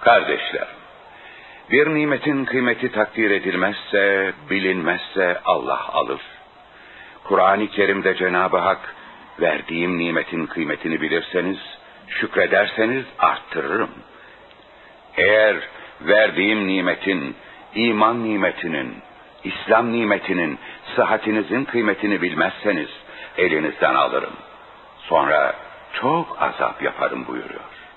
Kardeşler, bir nimetin kıymeti takdir edilmezse, bilinmezse Allah alır. Kur'an-ı Kerim'de Cenab-ı Hak, verdiğim nimetin kıymetini bilirseniz, şükrederseniz arttırırım. Eğer verdiğim nimetin, iman nimetinin, İslam nimetinin, sıhhatinizin kıymetini bilmezseniz, elinizden alırım. Sonra çok azap yaparım buyuruyor.